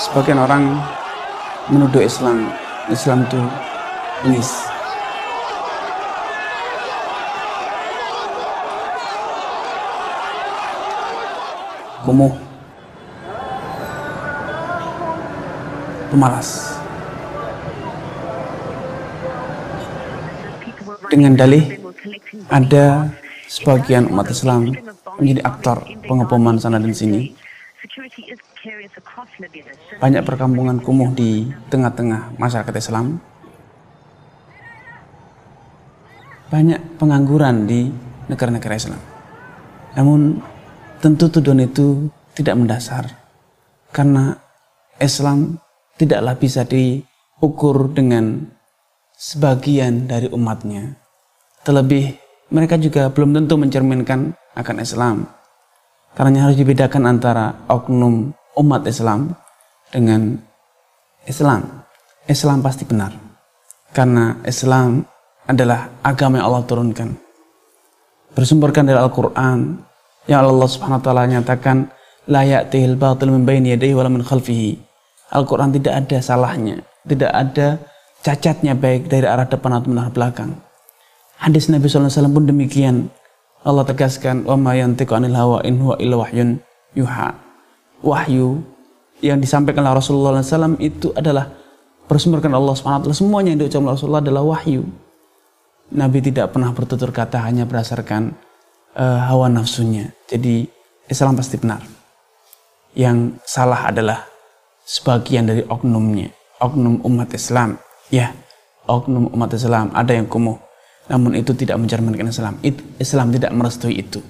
sebagian orang menuduh Islam Islam itu bengis kumuh. Pemalas. Dengan dalih ada sebagian umat Islam menjadi aktor pengepoman sana dan sini banyak perkampungan kumuh di tengah-tengah masyarakat Islam. Banyak pengangguran di negara-negara Islam. Namun tentu tuduhan itu tidak mendasar. Karena Islam tidaklah bisa diukur dengan sebagian dari umatnya. Terlebih mereka juga belum tentu mencerminkan akan Islam. Karena harus dibedakan antara oknum umat Islam dengan Islam. Islam pasti benar. Karena Islam adalah agama yang Allah turunkan. Bersumberkan dari Al-Quran. Yang Allah subhanahu wa ta'ala nyatakan. La ya'tihil batil min bayni yadayhi khalfihi. Al-Quran tidak ada salahnya. Tidak ada cacatnya baik dari arah depan atau arah belakang. Hadis Nabi SAW pun demikian. Allah tegaskan, "Wa ma yantiqu 'anil hawa in huwa illa wahyun yuha." wahyu yang disampaikan oleh Rasulullah SAW itu adalah bersumberkan Allah SWT. Semuanya yang diucapkan Rasulullah adalah wahyu. Nabi tidak pernah bertutur kata hanya berdasarkan uh, hawa nafsunya. Jadi Islam pasti benar. Yang salah adalah sebagian dari oknumnya. Oknum umat Islam. Ya, oknum umat Islam. Ada yang kumuh. Namun itu tidak mencerminkan Islam. Islam tidak merestui itu.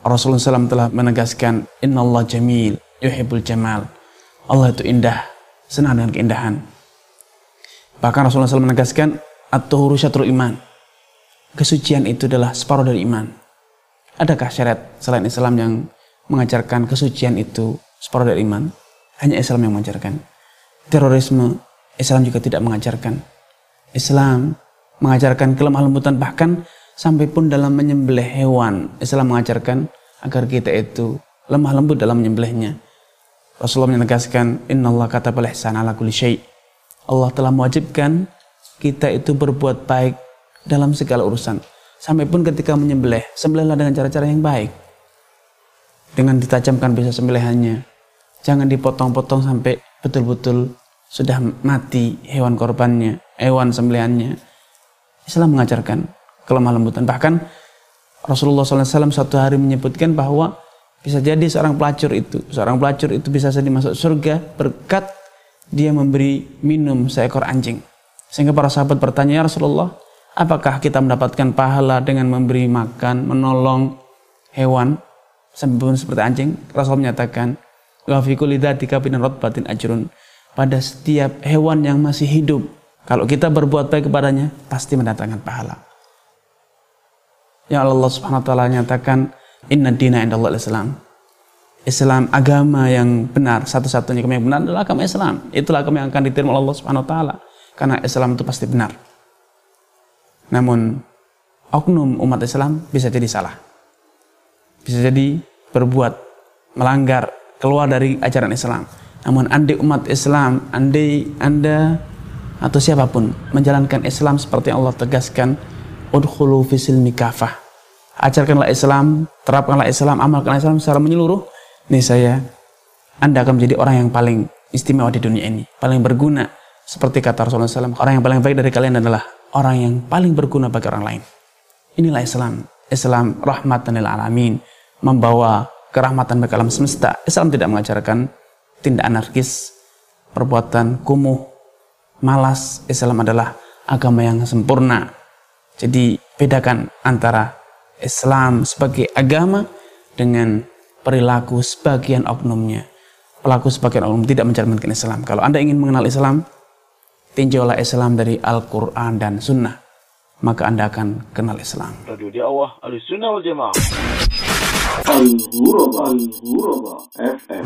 Rasulullah SAW telah menegaskan Inna Allah jamil yuhibbul jamal. Allah itu indah senang dengan keindahan. Bahkan Rasulullah SAW menegaskan at-tuhuru syatrul iman. Kesucian itu adalah separuh dari iman. Adakah syariat selain Islam yang mengajarkan kesucian itu separuh dari iman? Hanya Islam yang mengajarkan. Terorisme Islam juga tidak mengajarkan. Islam mengajarkan kelemah lembutan bahkan sampai pun dalam menyembelih hewan Islam mengajarkan agar kita itu lemah lembut dalam menyembelihnya. Rasulullah menegaskan innallaha katabal ihsana ala kulli syai. Allah telah mewajibkan kita itu berbuat baik dalam segala urusan. Sampai pun ketika menyembelih sembelihlah dengan cara-cara yang baik. Dengan ditajamkan bisa sembelihannya. Jangan dipotong-potong sampai betul-betul sudah mati hewan korbannya hewan sembelihannya Islam mengajarkan kelemah lembutan. Bahkan Rasulullah SAW satu hari menyebutkan bahwa bisa jadi seorang pelacur itu, seorang pelacur itu bisa jadi masuk surga berkat dia memberi minum seekor anjing. Sehingga para sahabat bertanya, ya Rasulullah, apakah kita mendapatkan pahala dengan memberi makan, menolong hewan seperti anjing? Rasul menyatakan, wa fi kulli dzatika rotbatin ajrun. Pada setiap hewan yang masih hidup, kalau kita berbuat baik kepadanya, pasti mendatangkan pahala yang Allah Subhanahu wa taala nyatakan inna dina indallah Islam. Islam agama yang benar, satu-satunya agama yang benar adalah agama Islam. Itulah agama yang akan diterima oleh Allah Subhanahu wa taala. Karena Islam itu pasti benar. Namun oknum umat Islam bisa jadi salah. Bisa jadi berbuat melanggar keluar dari ajaran Islam. Namun andai umat Islam, andai Anda atau siapa pun menjalankan Islam seperti Allah tegaskan udkhulu fisil mikafah. Ajarkanlah Islam, terapkanlah Islam, amalkanlah Islam secara menyeluruh. Nih saya, Anda akan menjadi orang yang paling istimewa di dunia ini, paling berguna. Seperti kata Rasulullah SAW, orang yang paling baik dari kalian adalah orang yang paling berguna bagi orang lain. Inilah Islam. Islam rahmatan lil alamin, membawa kerahmatan bagi alam semesta. Islam tidak mengajarkan tindak anarkis, perbuatan kumuh, malas. Islam adalah agama yang sempurna, jadi bedakan antara Islam sebagai agama dengan perilaku sebagian oknumnya. Pelaku sebagian oknum tidak mencerminkan Islam. Kalau Anda ingin mengenal Islam, tinjaulah Islam dari Al-Quran dan Sunnah. Maka Anda akan kenal Islam. Radio Dakwah Al-Sunnah wal Jamaah. Al-Huraba FM.